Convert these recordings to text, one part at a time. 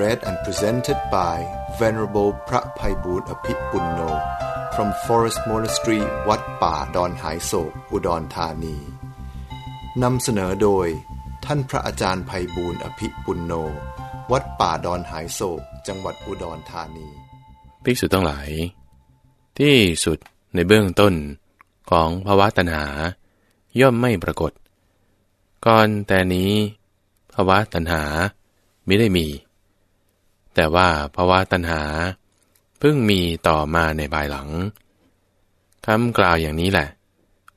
read and presented by Venerable พระภัยบูรณ์อภิปุณโน from Forest Monastery วัดป่าดอนหายโศกอุดรธานีนำเสนอโดย ท่านพระอาจารย์ภัยบูรณ์อภิปุณโน วัดป่าดอนหายโศกจังหวัดอุดรธานี ภิกษุทั้งหลาย ที่สุดในเบื้องต้นของภาวะตัณหา ย่อมไม่ปรากฏ ก่อนแต่นี้ภาวะตัณหาไม่ได้มี แต่ว่าภาวะตัณหา เพิ่งมีต่อมาในภายหลังคำกล่าวอย่างนี้แหละ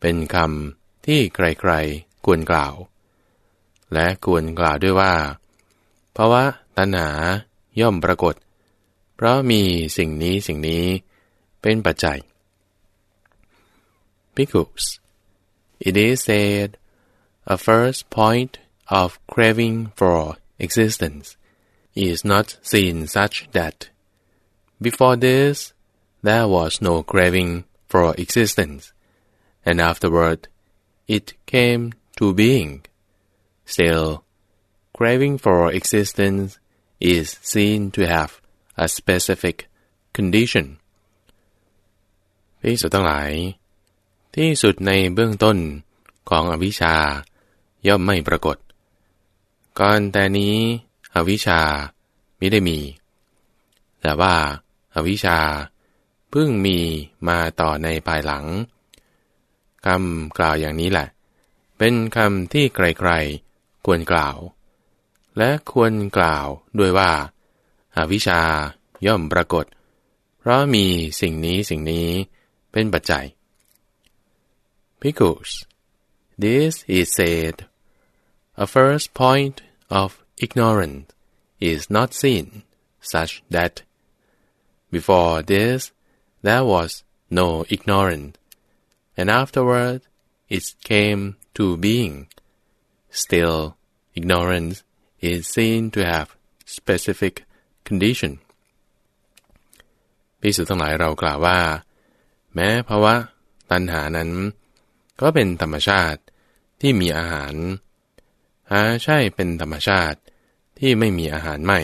เป็นคำที่ใครๆควรกล่าว และควรกล่าวด้วยว่าภาวะตัณหาย่อมปรากฏ เพราะมีสิ่งนี้สิ่งนี้เป็นปัจจัย Because it is said a first point of craving for existence is not seen such that before this there was no craving for existence, and afterward it came to being. Still, craving for existence is seen to have a specific condition. พิสุทั้งหลาย ที่สุดในเบื้องต้นของอวิชชาย่อมไม่ปรากฏ ก่อนแต่นี้ อวิชชาไม่ได้มี แต่ว่าอาวิชชาเพิ่งมีมาต่อในภายหลังคำกล่าวอย่างนี้แหละ เป็นคำที่ไกลๆควรกล่าว และควรกล่าวด้วยว่าอาวิชชาย่อมปรากฏ เพราะมีสิ่งนี้สิ่งนี้เป็นปัจจัย Because this is said a first point of ignorance is not seen such that before this there was no ignorance and afterward it came to being still ignorance is seen to have specific condition พิสุทั้งหลายเรากล่าวว่า แม้ภาวะตัณหานั้น ก็เป็นธรรมชาติที่มีอาหาร หาใช่เป็นธรรมชาติ ที่ไม่มีอาหารไม่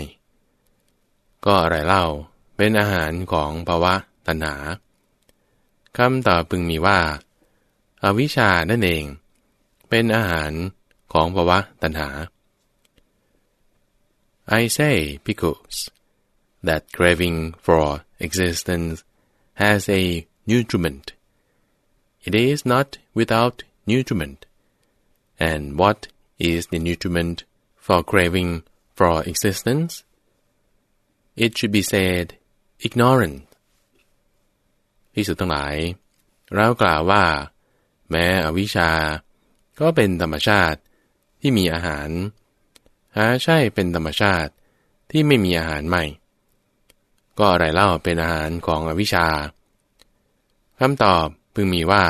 ก็อะไรเล่าเป็นอาหารของภาวะตัณหาคำตอบพึงมีว่าอาวิชชานั่นเอง เป็นอาหารของภาวะตัณหา I say because that craving for existence has a nutriment. It is not without nutriment. And what is the nutriment for craving for existence? It should be said ignorant. พิสุดทั้งหลาย เรากล่าวว่า แม้อวิชชา ก็เป็นธรรมชาติที่มีอาหาร หาใช่เป็นธรรมชาติที่ไม่มีอาหารใหม่ ก็อะไรเล่าเป็นอาหารของอวิชชาคำตอบพึงมีว่า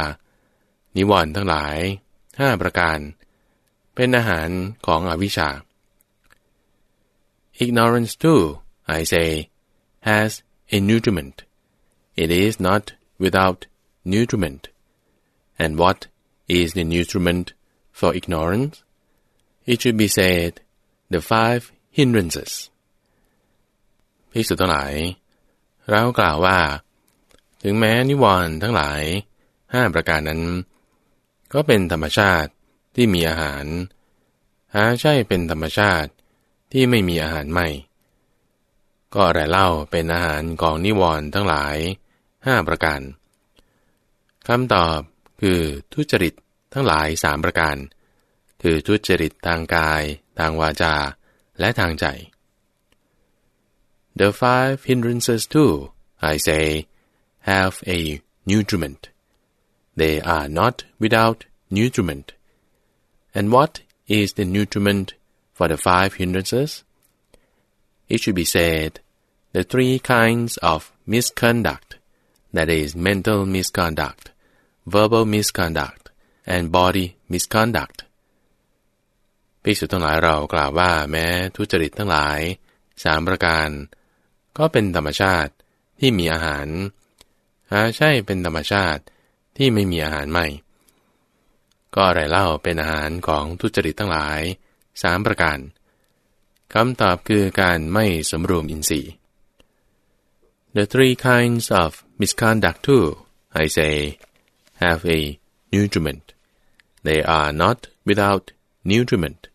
นิวรณ์ทั้งหลายห้าประการ เป็นอาหารของอวิชชา Ignorance too, I say, has a nutriment. It is not without nutriment. And what is the nutriment for ignorance? It should be said, the five hindrances. พิสุทั้งหลาย เรากล่าวว่า ถึงแม้นิวรณ์ทั้งหลายห้าประการนั้น ก็เป็นธรรมชาติที่มีอาหาร หาใช่เป็นธรรมชาติ ที่ไม่มีอาหารไม่ ก็อะไรเล่าเป็นอาหารของนิวรณ์ทั้งหลายห้าประการคำตอบคือทุจริตทั้งหลายสามประการ คือทุจริตทางกาย ทางวาจา และทางใจ The five hindrances too, I say, have a nutriment. They are not without nutriment. And what is the nutriment for the five hindrances? it should be said, the three kinds of misconduct, that is, mental misconduct, verbal misconduct, and body misconduct. ภิกษุทั้งหลายเรากล่าวว่าแม้ทุจริตทั้งหลายสามประการ ก็เป็นธรรมชาติที่มีอาหารหาใช่เป็นธรรมชาติที่ไม่มีอาหารไม่ ก็อะไรเล่าเป็นอาหารของทุจริตทั้งหลาย สามประการคำตอบคือการไม่สมรวมอินทรีย์ The three kinds of misconduct too, I say, have a nutriment. They are not without nutriment.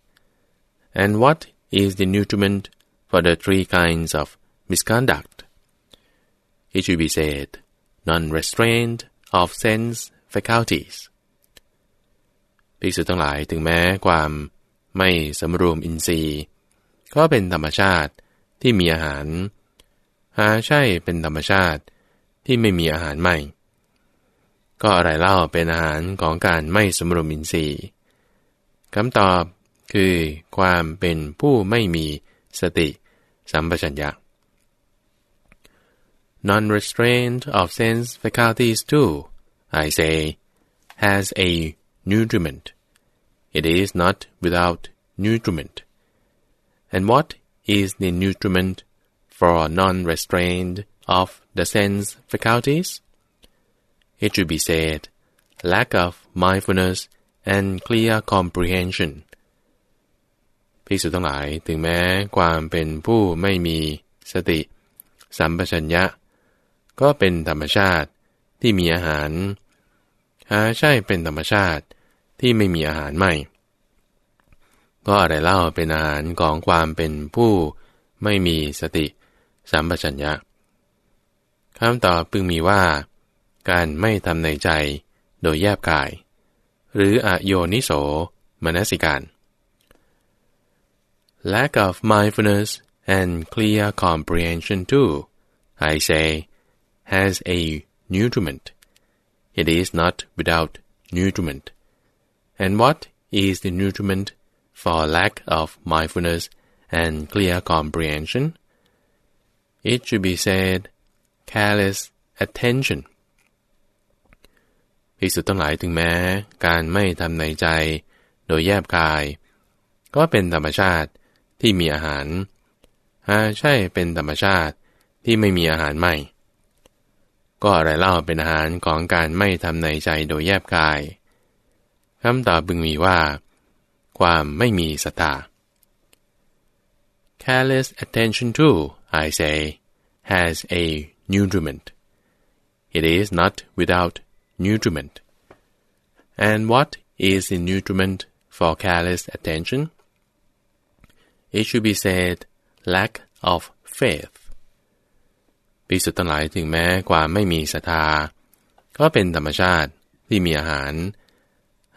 And what is the nutriment for the three kinds of misconduct? It should be said, non-restraint of sense faculties. ภิกษุทั้งหลายถึงแม้ความ ไม่สำรวมอินทรีย์ ก็เป็นธรรมชาติที่มีอาหาร หาใช่เป็นธรรมชาติที่ไม่มีอาหารไม่ ก็อะไรเล่าเป็นอาหารของการไม่สมรวมอินทรีย์คำตอบคือความเป็นผู้ไม่มีสติสัมปชัญญะ Non-restraint of sense faculties too, I say, has a nutriment. It is not without nutriment. And what is the nutriment for non-restraint of the sense faculties? It should be said, lack of mindfulness and clear comprehension ภิกษุทั้งหลายถึงแม้ความเป็นผู้ไม่มีสติ สัมปชัญญะ ก็เป็นธรรมชาติที่มีอาหาร หาใช่เป็นธรรมชาติ ที่ไม่มีอาหารไม่ก็อะไรเล่าเป็นอาหารของความเป็นผู้ไม่มีสติสัมปชัญญะคำตอบพึงมีว่า การไม่ทำในใจโดยแยบกาย หรืออโยนิโสมนสิการ lack of mindfulness and clear comprehension too I say has a nutriment it is not without nutriment and what is the nutriment for lack of mindfulness and clear comprehension. It should be said, careless attention. ภิกษุทั้งหลายถึงแม้ การไม่ทำในใจ โดยแยบกาย ก็เป็นธรรมชาติที่มีอาหารหาใช่เป็นธรรมชาติที่ไม่มีอาหารไม่ ก็อะไรเล่าเป็นอาหารของการไม่ทำในใจโดยแยบกาย คำตอบบึงมีว่า ความไม่มีศรัทธา Careless attention too, I say, has a nutriment. It is not without nutriment. And what is the nutriment for careless attention? It should be said, lack of faith. ภิกษุทั้งหลายถึงแม้ความไม่มีศรัทธาก็เป็นธรรมชาติที่มีอาหาร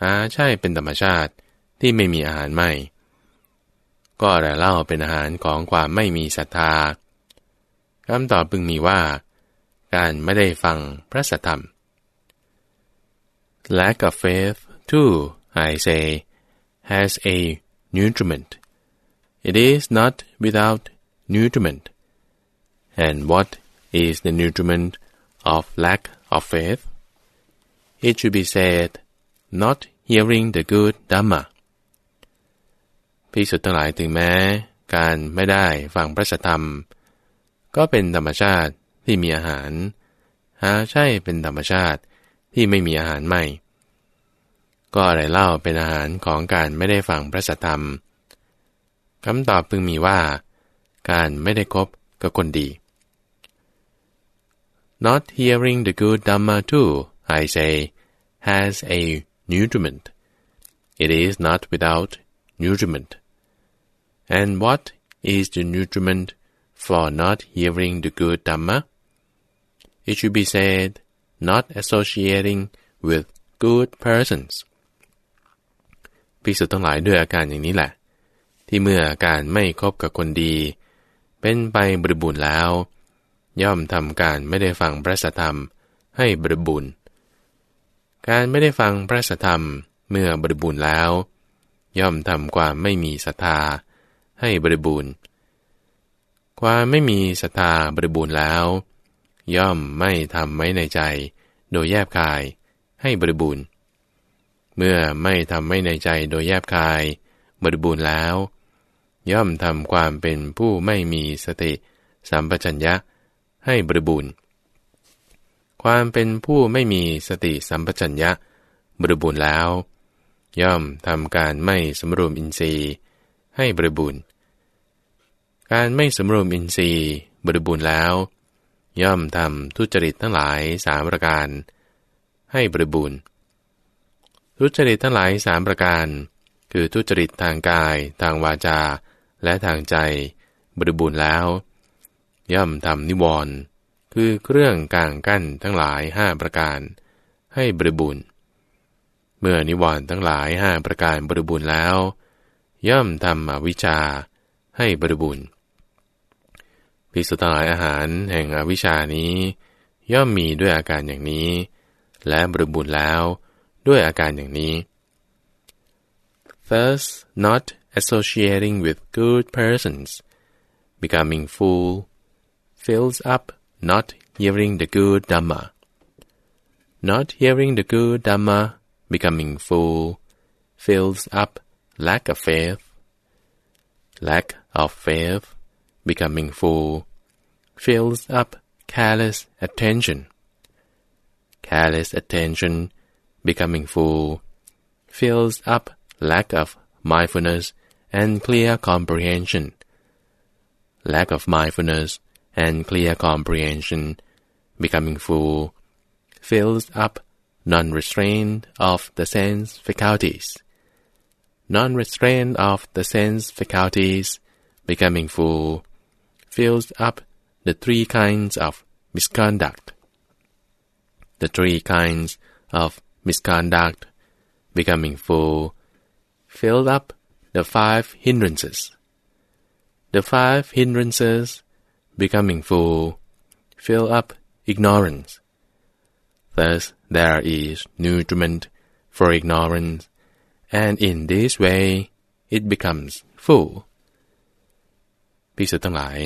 หาใช่เป็นธรรมชาติที่ไม่มีอาหารไม่ ก็อะไรเล่าเป็นอาหารของความไม่มีศรัทธาคำตอบพึงมีว่า การไม่ได้ฟังพระสัทธรรม lack of faith too I say has a nutriment it is not without nutriment and what is the nutriment of lack of faith it should be said not hearing the good Dhamma ภิกษุทั้งหลายถึงแม้ การไม่ได้ฟังพระธรรม ก็เป็นธรรมชาติที่มีอาหาร หาใช่เป็นธรรมชาติที่ไม่มีอาหารไม่ ก็อะไรเล่าเป็นอาหารของการไม่ได้ฟังพระธรรมคำตอบพึงมีว่า การไม่ได้คบกับคนดี Not hearing the good Dhamma too, I say, has a nutriment. It is not without nutriment. And what is the nutriment for not hearing the good Dhamma? It should be said, not associating with good persons. ภิกษุทั้งหลายด้วยอาการอย่างนี้แหละ ที่เมื่อการไม่คบกับคนดี เป็นไปบริบูรณ์แล้ว ย่อมทำการไม่ได้ฟังพระสัทธรรมให้บริบูรณ์ การไม่ได้ฟังพระสธรรมเมื่อบริบูรณ์แล้ว ย่อมทำความไม่มีศรัทธาให้บริบูรณ์ ความไม่มีศรัทธาบริบูรณ์แล้ว ย่อมไม่ทำไว้ในใจ โดยแยบคายให้บริบูรณ์ เมื่อไม่ทำไว้ในใจโดยแยบคาย บริบูรณ์แล้ว ย่อมทำความเป็นผู้ไม่มีสติสัมปชัญญะให้บริบูรณ์ ความเป็นผู้ไม่มีสติสัมปชัญญะบริบูรณ์แล้ว ย่อมทำการไม่สมรวมอินทรีย์ให้บริบูรณ์ การไม่สมรวมอินทรีย์บริบูรณ์แล้ว ย่อมทำทุจริตทั้งหลายสามประการ ให้บริบูรณ์ ทุจริตทั้งหลายสามประการ คือทุจริตทางกาย ทางวาจา และทางใจ บริบูรณ์แล้ว ย่อมทำนิวรณ์ คือเครื่องกลางกั้นทั้งหลายห้าประการ ให้บริบูรณ์ เมื่อนิวรณ์ทั้งหลายห้าประการบริบูรณ์แล้ว ย่อมทำอวิชชาให้บริบูรณ์ภิกษุทั้งหลายอาหารแห่งอวิชชานี้ ย่อมมีด้วยอาการอย่างนี้ และบริบูรณ์แล้วด้วยอาการอย่างนี้ thus not associating with good persons becoming full fills up not hearing the good Dhamma not hearing the good Dhamma becoming full fills up lack of faith, lack of faith, becoming full, fills up careless attention. Careless attention, becoming full, fills up lack of mindfulness and clear comprehension. Lack of mindfulness and clear comprehension, becoming full, fills up non-restraint of the sense faculties non-restraint of the sense faculties, becoming full, fills up the three kinds of misconduct. The three kinds of misconduct, becoming full, fill up the five hindrances. The five hindrances, becoming full, fill up ignorance. Thus there is nutriment for ignorance and in this way it becomes full พิสุทั้งหลาย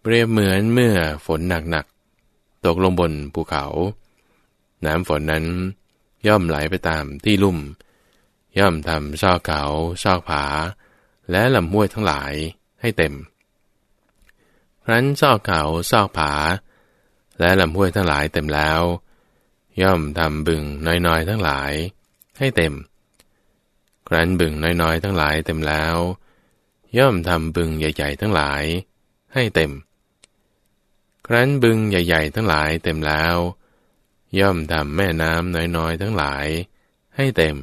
เปรียบเหมือนเมื่อฝนหนักๆตกลงบนภูเขา น้ำฝนนั้นย่อมไหลไปตามที่ลุ่ม ย่อมทำซอกเขาซอกผา และลำห้วยทั้งหลายให้เต็ม รั้นซอกเขาซอกผา และลำห้วยทั้งหลายเต็มแล้ว ย่อมทำบึงน้อยๆทั้งหลาย ให้เต็ม ครั้นบึงน้อยๆทั้งหลายเต็มแล้ว ย่อมทำบึงใหญ่ๆทั้งหลาย ให้เต็ม ครั้นบึงใหญ่ๆทั้งหลายเต็มแล้ว ย่อมทำแม่น้ำน้อยๆทั้งหลาย ให้เต็ม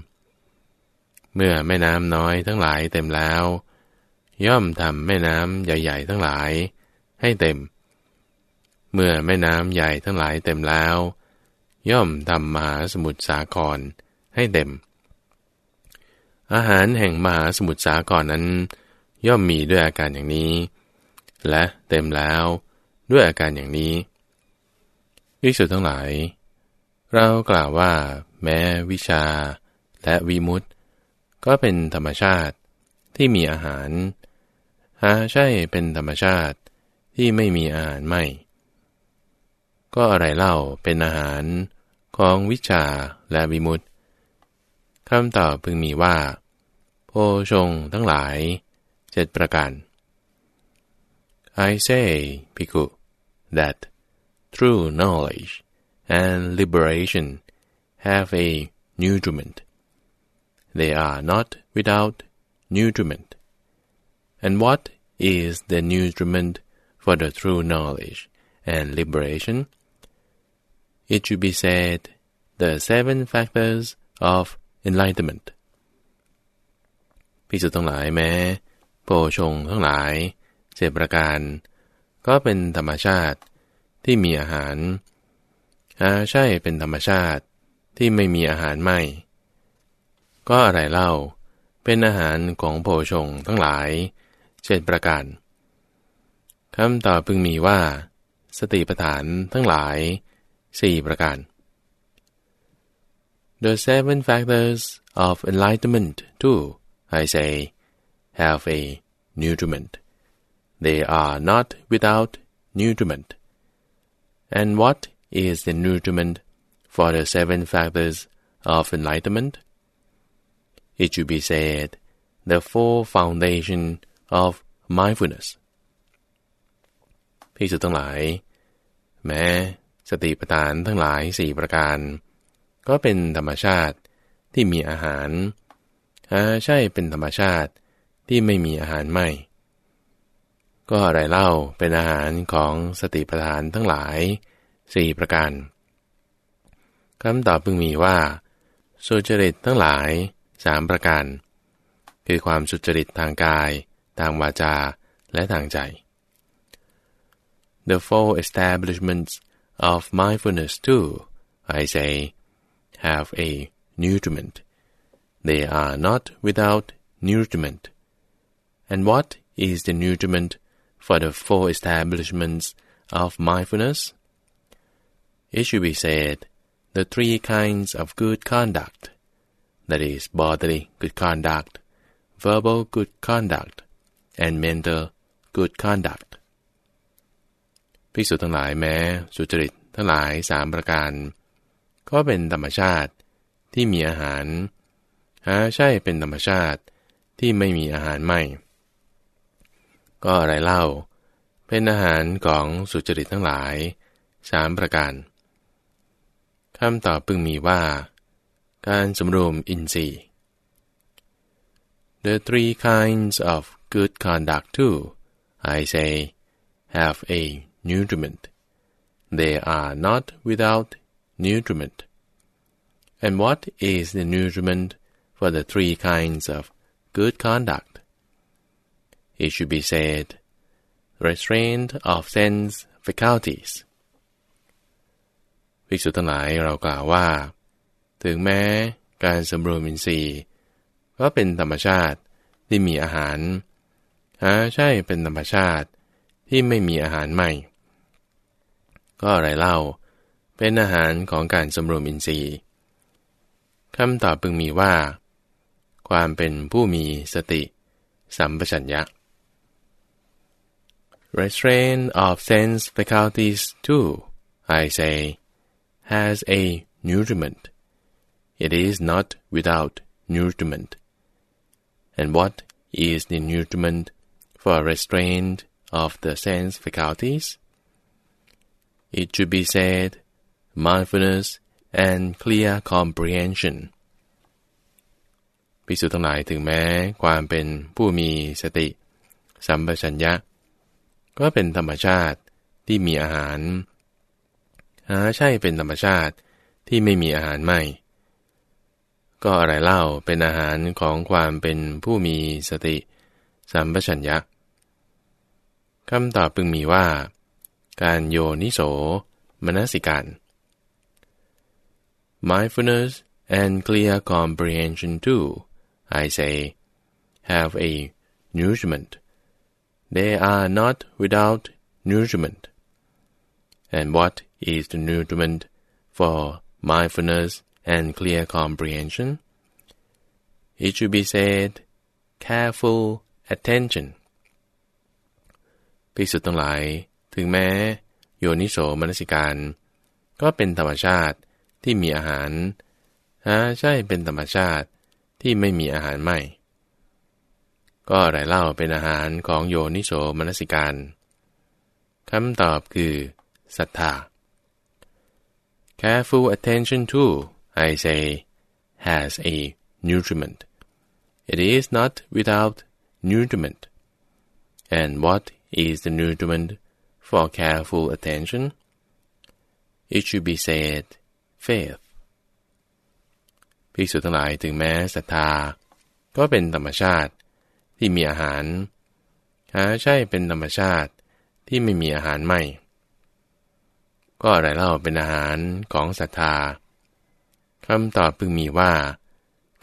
เมื่อแม่น้ำน้อยทั้งหลายเต็มแล้วย่อมทำแม่น้ำใหญ่ ๆ ทั้งหลาย ให้เต็ม เมื่อแม่น้ำใหญ่ทั้งหลายเต็มแล้ว ย่อมทำมหาสมุทรสาครให้เต็ม อาหารแห่งมหาสมุทรสาครนั้น ย่อมมีด้วยอาการอย่างนี้ และเต็มแล้วด้วยอาการอย่างนี้วิสุทธ์ทั้งหลาย เรากล่าวว่า แม้วิชาและวิมุตตก็เป็นธรรมชาติที่มีอาหาร หาใช่เป็นธรรมชาติ ที่ไม่มีอาหารไม่ ก็อะไรเล่าเป็นอาหารของวิชาและวิมุตต์คำตอบพึงมีว่า โพชงทั้งหลายเจ็ดประการ I say, Piku, that true knowledge and liberation have a nutriment. They are not without nutriment. And what is the nutriment for the true knowledge and liberation? It should be said the seven factors of enlightenment พิสุทั้งหลายแม้โพชงทั้งหลายเจประการ ก็เป็นธรรมชาติที่มีอาหารอาใช่เป็นธรรมชาติที่ไม่มีอาหารไม่ ก็อะไรเล่า เป็นอาหารของโพชงทั้งหลายเจ็ดประการ คำตอบพึงมีว่า สติปัฏฐานทั้งหลายสี่ประการ The seven factors of enlightenment, too, I say, have a nutriment. they are not without nutriment. And what is the nutriment for the seven factors of enlightenment? It should be said, the four foundation of mindfulness. พิสุทั้งหลาย แม้สติปัฏฐานทั้งหลายสี่ประการ ก็เป็นธรรมชาติที่มีอาหารหาใช่เป็นธรรมชาติที่ไม่มีอาหารไม่ ก็อะไรเล่าเป็นอาหารของสติปัฏฐานทั้งหลายสี่ประการคำตอบพึงมีว่าสุจริตทั้งหลายสามประการ คือความสุจริตทางกาย ทางวาจา และทางใจ The four establishments of mindfulness too, I say, have a nutriment. They are not without nutriment. And what is the nutriment for the four establishments of mindfulness? It should be said, the three kinds of good conduct, that is, bodily good conduct, verbal good conduct, and mental good conduct. ภิกษุทั้งหลายแม้สุจริตทั้งหลายสามประการ ก็เป็นธรรมชาติที่มีอาหาร หาใช่เป็นธรรมชาติที่ไม่มีอาหารไม่ ก็อะไรเล่า เป็นอาหารของสุจริตทั้งหลายสามประการคำตอบพึงมีว่า การสำรวมอินทรีย์ The three kinds of good conduct too, I say, have a nutriment. They are not without nutriment. And what is the nutriment for the three kinds of good conduct? It should be said, restraint of sense faculties. ภิกษุทั้งหลายเรากล่าวว่า ถึงแม้การสำรวมอินทรีย์ก็เป็นธรรมชาติที่มีอาหารหาใช่เป็นธรรมชาติที่ไม่มีอาหารใหม่ ก็อะไรเล่า เป็นอาหารของการสำรวมอินทรีย์คำตอบพึงมีว่า ความเป็นผู้มีสติ สัมปชัญญะ Restraint of sense faculties too, I say, has a nutriment. It is not without nutriment. And what is the nutriment for restraint of the sense faculties? It should be said, mindfulness and clear comprehension. ภิกษุทั้งหลายถึงแม้ความเป็นผู้มีสติ สัมปชัญญะ ก็เป็นธรรมชาติที่มีอาหาร หาใช่เป็นธรรมชาติที่ไม่มีอาหารไม่ ก็อะไรเล่าเป็นอาหารของความเป็นผู้มีสติ สัมปชัญญะคำตอบพึงมีว่า การโยนิโสมนสิการ mindfulness and clear comprehension too I say have a nourishment they are not without nourishment and what is the nourishment for mindfulness and clear comprehension it should be said careful attention ภิกษุทั้งหลาย ถึงแม้โยนิโสมนสิการ ก็เป็นธรรมชาติที่มีอาหารหาใช่เป็นธรรมชาติที่ไม่มีอาหารไม่ ก็อะไรเล่าเป็นอาหารของโยนิโสมนสิการคำตอบคือศรัทธา Careful attention too, I say, has a nutriment. It is not without nutriment. And what is the nutriment for careful attention? It should be said, faith. ภิกษุทั้งหลายถึงแม้ศรัทธา ก็เป็นธรรมชาติที่มีอาหาร หาใช่เป็นธรรมชาติที่ไม่มีอาหารไม่ ก็อะไรเล่าเป็นอาหารของศรัทธาคำตอบพึงมีว่า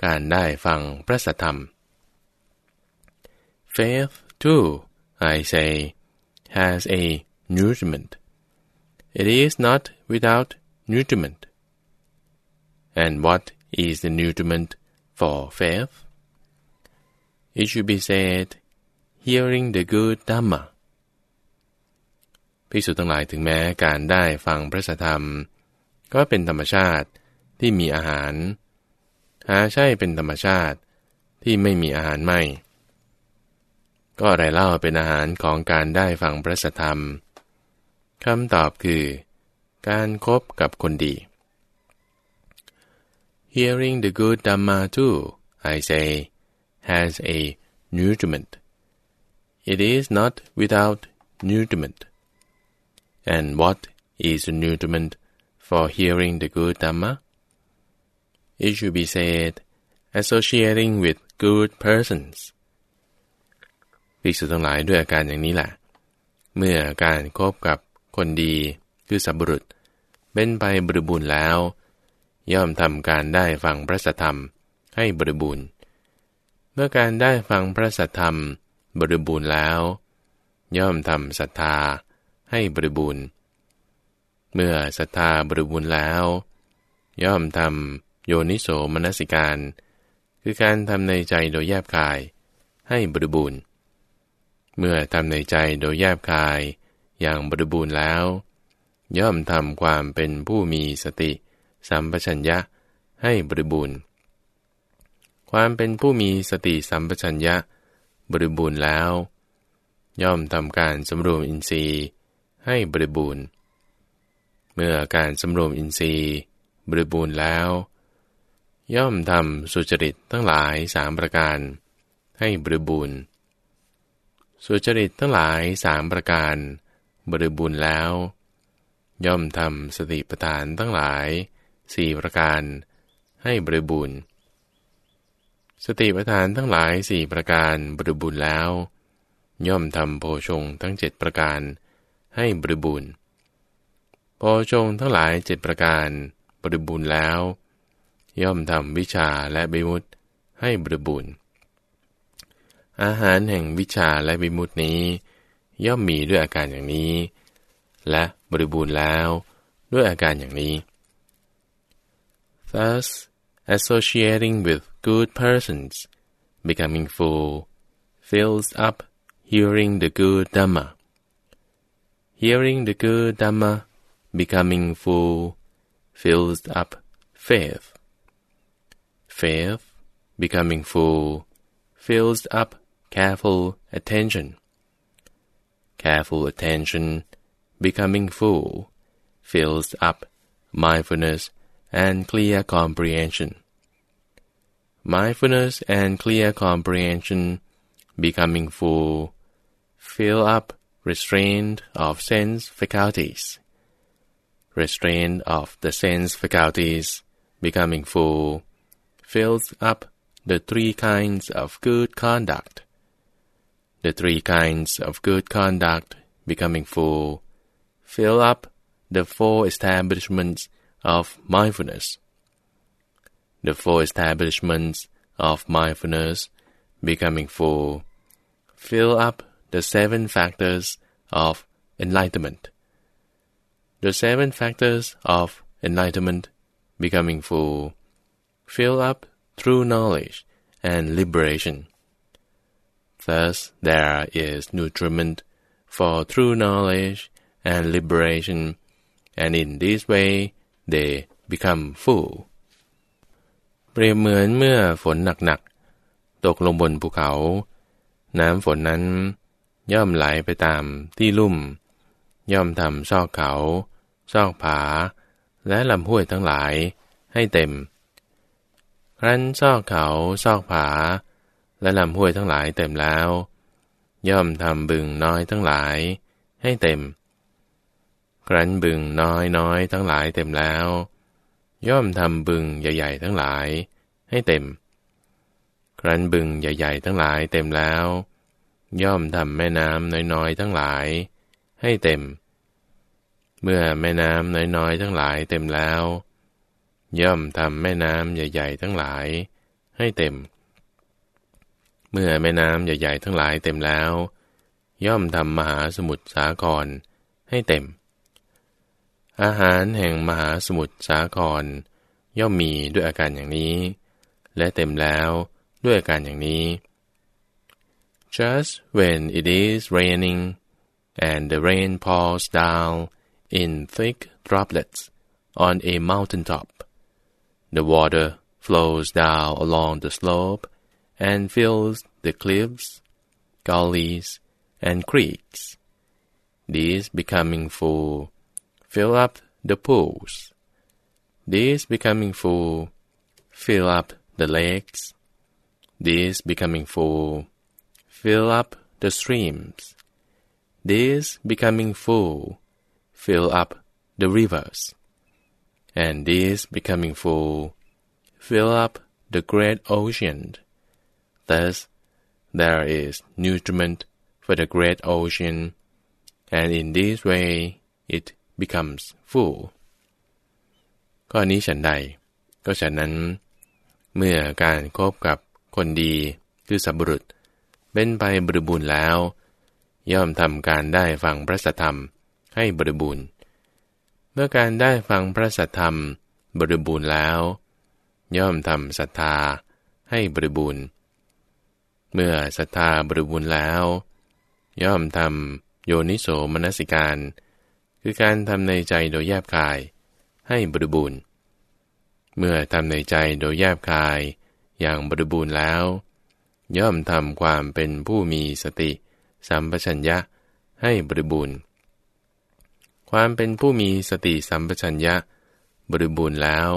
การได้ฟังพระสัทธรรม Faith too, I say, has a nutriment. It is not without nutriment. And what is the nutriment for faith? It should be said, hearing the good Dhamma ภิกษุทั้งหลายถึงแม้การได้ฟังพระธรรม ก็เป็นธรรมชาติที่มีอาหาร หาใช่เป็นธรรมชาติที่ไม่มีอาหารไม่ ก็อะไรเล่าเป็นอาหารของการได้ฟังพระธรรมเคำตอบคือ การครบกับคนดี Hearing the good Dhamma too, I say, has a nutriment. It is not without nutriment. And what is nutriment for hearing the good Dhamma? It should be said, associating with good persons. ภิกษุทั้งหลายด้วยอาการอย่างนี้แหละ เมื่อการคบกับ คนดีคือสัพบุรุษ เป็นไปบริบูรณ์แล้ว ย่อมทำการได้ฟังพระสัทธรรมให้บริบูรณ์ เมื่อการได้ฟังพระสัทธรรมบริบูรณ์แล้ว ย่อมทำศรัทธาให้บริบูรณ์ เมื่อศรัทธาบริบูรณ์แล้ว ย่อมทำโยนิโสมนสิการ คือการทำในใจโดยแยบกายให้บริบูรณ์ เมื่อทำในใจโดยแยบกาย อย่างบริบูรณ์แล้ว ย่อมทำความเป็นผู้มีสติ สัมปชัญญะให้บริบูรณ์ ความเป็นผู้มีสติสัมปชัญญะ บริบูรณ์แล้ว ย่อมทำการสำรวมอินทรีย์ให้บริบูรณ์ เมื่อการสำรวมอินทรีย์ บริบูรณ์แล้ว ย่อมทำสุจริตทั้งหลายสามประการ ให้บริบูรณ์ สุจริตทั้งหลายสามประการ บริบูรณ์แล้ว ย่อมทำสติปัฏฐานทั้งหลายสี่ประการให้บริบูรณ์ สติปัฏฐานทั้งหลายสี่ประการบริบูรณ์แล้ว ย่อมทำโพชงทั้งเจ็ดประการให้บริบูรณ์ โพชงทั้งหลายเจ็ดประการบริบูรณ์แล้ว ย่อมทำวิชาและบิมุตให้บริบูรณ์ อาหารแห่งวิชาและบิมุตนี้ ย่อมมีด้วยอาการอย่างนี้ และบริบูรณ์แล้วด้วยอาการอย่างนี้ thus associating with good persons becoming full fills up hearing the good Dhamma hearing the good Dhamma becoming full fills up faith faith becoming full fills up careful attention careful attention, becoming full, fills up mindfulness and clear comprehension. Mindfulness and clear comprehension, becoming full, fill up restraint of sense faculties. Restraint of the sense faculties, becoming full, fills up the three kinds of good conduct the three kinds of good conduct becoming full, fill up the four establishments of mindfulness. The four establishments of mindfulness becoming full, fill up the seven factors of enlightenment. The seven factors of enlightenment becoming full, fill up true knowledge and liberation. Thus, there is nutriment for true knowledge and liberation, and in this way they become full. เปรียบเหมือนเมื่อฝนหนักๆตกลงบนภูเขา น้ำฝนนั้น ย่อมไหลไปตามที่ลุ่ม ย่อมทำซอกเขา ซอกผา และลำห้วยทั้งหลายให้เต็ม ครั้นซอกเขา ซอกผา และลำห้วยทั้งหลายเต็มแล้ว ย่อมทำบึงน้อยทั้งหลายให้เต็ม ครั้นบึงน้อยน้อยทั้งหลายเต็มแล้ว ย่อมทำบึงใหญ่ ๆ ทั้งหลายให้เต็ม ครั้นบึงใหญ่ ๆ ทั้งหลายเต็มแล้ว ย่อมทำแม่น้ำน้อยๆทั้งหลายให้เต็ม เมื่อแม่น้ำน้อยๆทั้งหลายเต็มแล้ว ย่อมทำแม่น้ำใหญ่ ๆ ทั้งหลายให้เต็ม เมื่อแม่น้ำใหญ่ๆทั้งหลายเต็มแล้ว ย่อมทำมหาสมุทรสาครให้เต็ม อาหารแห่งมหาสมุทรสาคร ย่อมมีด้วยอาการอย่างนี้ และเต็มแล้วด้วยอาการอย่างนี้ just when it is raining and the rain pours down in thick droplets on a mountain top. The water flows down along the slope and fills the cliffs, gullies, and creeks. These becoming full, fill up the pools. These becoming full, fill up the lakes. These becoming full, fill up the streams. These becoming full, fill up the rivers. And these becoming full, fill up the great ocean. Thus, there is nutriment for the great ocean, and in this way it becomes full ก็อันนี้ฉันใด ก็ฉันนั้น เมื่อการคบกับคนดีคือสับบุรุษ เป็นไปบริบูรณ์แล้ว ย่อมทำการได้ฟังพระสัทธรรมให้บริบูรณ์ เมื่อการได้ฟังพระสัทธรรมบริบูรณ์แล้ว ย่อมทำศรัทธาให้บริบูรณ์ เมื่อศรัทธาบริบูรณ์แล้ว ย่อมทำโยนิโสมนสิการ คือการทำในใจโดยแยบคาย ให้บริบูรณ์ เมื่อทำในใจโดยแยบคายอย่างบริบูรณ์แล้ว ย่อมทำความเป็นผู้มีสติ สัมปชัญญะให้บริบูรณ์ ความเป็นผู้มีสติสัมปชัญญะ บริบูรณ์แล้ว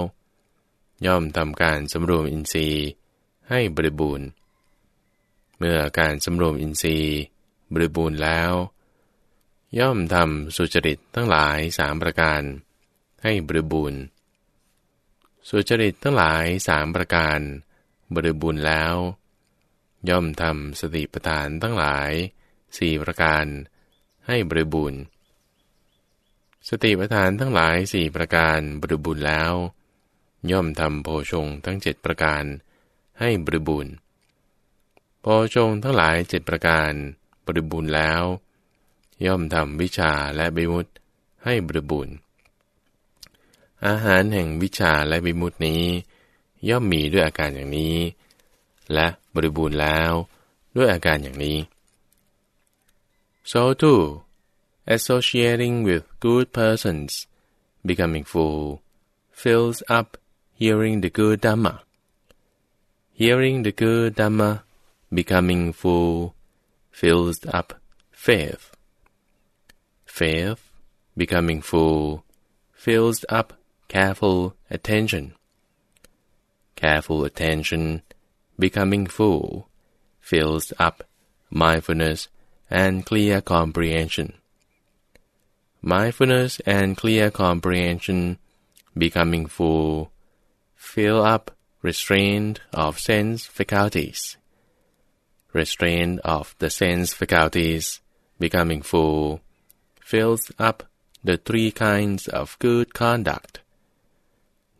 ย่อมทำการสำรวมอินทรีย์ ให้บริบูรณ์ เมื่อการสำรวมอินทรีย์ บริบูรณ์แล้ว ย่อมทำสุจริตทั้งหลายสามประการ ให้บริบูรณ์ สุจริตทั้งหลายสามประการ บริบูรณ์แล้ว ย่อมทำสติปัฏฐานทั้งหลายสี่ประการ ให้บริบูรณ์ สติปัฏฐานทั้งหลายสี่ประการบริบูรณ์แล้ว ย่อมทำโพชงทั้งเจ็ดประการ ให้บริบูรณ์ โพชงทั้งหลายเจ็ดประการบริบูรณ์แล้ว ย่อมทำวิชาและบิมุตให้บริบูรณ์ อาหารแห่งวิชาและบิมุตนี้ ย่อมมีด้วยอาการอย่างนี้ และบริบูรณ์แล้วด้วยอาการอย่างนี้ so too associating with good persons becoming full fills up hearing the good Dhamma hearing the good Dhamma becoming full fills up faith. Faith, becoming full, fills up careful attention. Careful attention, becoming full, fills up mindfulness and clear comprehension. Mindfulness and clear comprehension, becoming full, fill up restraint of sense faculties restraint of the sense faculties, becoming full, fills up the three kinds of good conduct.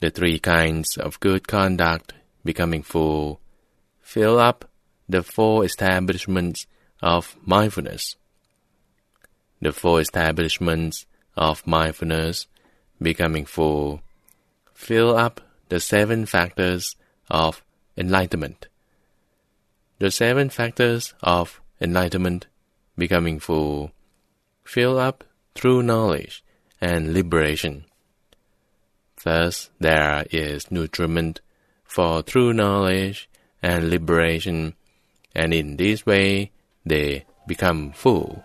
The three kinds of good conduct, becoming full, fill up the four establishments of mindfulness. The four establishments of mindfulness, becoming full, fill up the seven factors of enlightenment the seven factors of enlightenment, becoming full, fill up through knowledge and liberation. Thus there is nutriment for true knowledge and liberation, and in this way they become full.